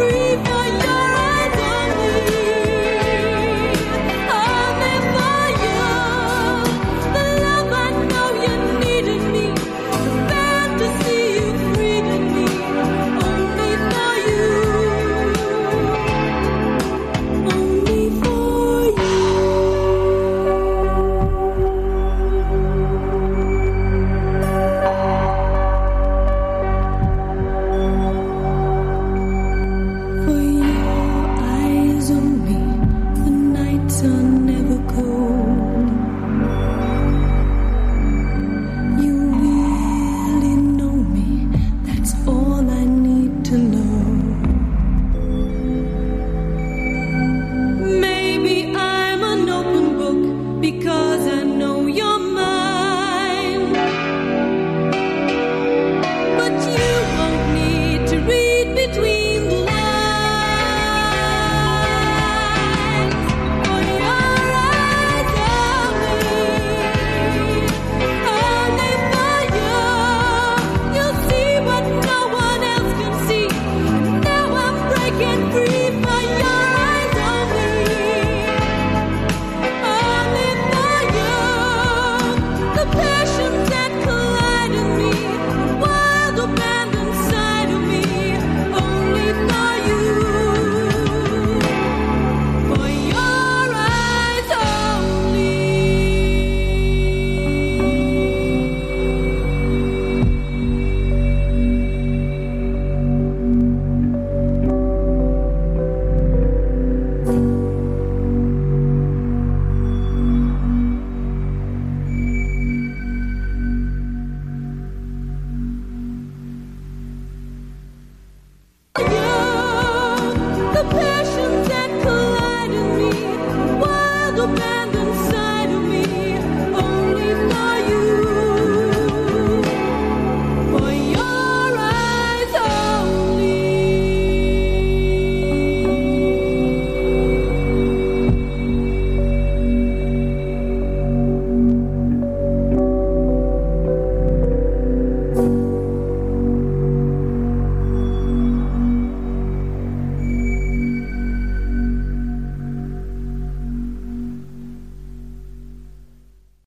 breathe.